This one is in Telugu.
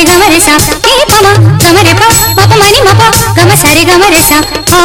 సరి గమరి సా ఏ పమ గమరి ప మప మని మప గమ సరి గమరి సా ఆ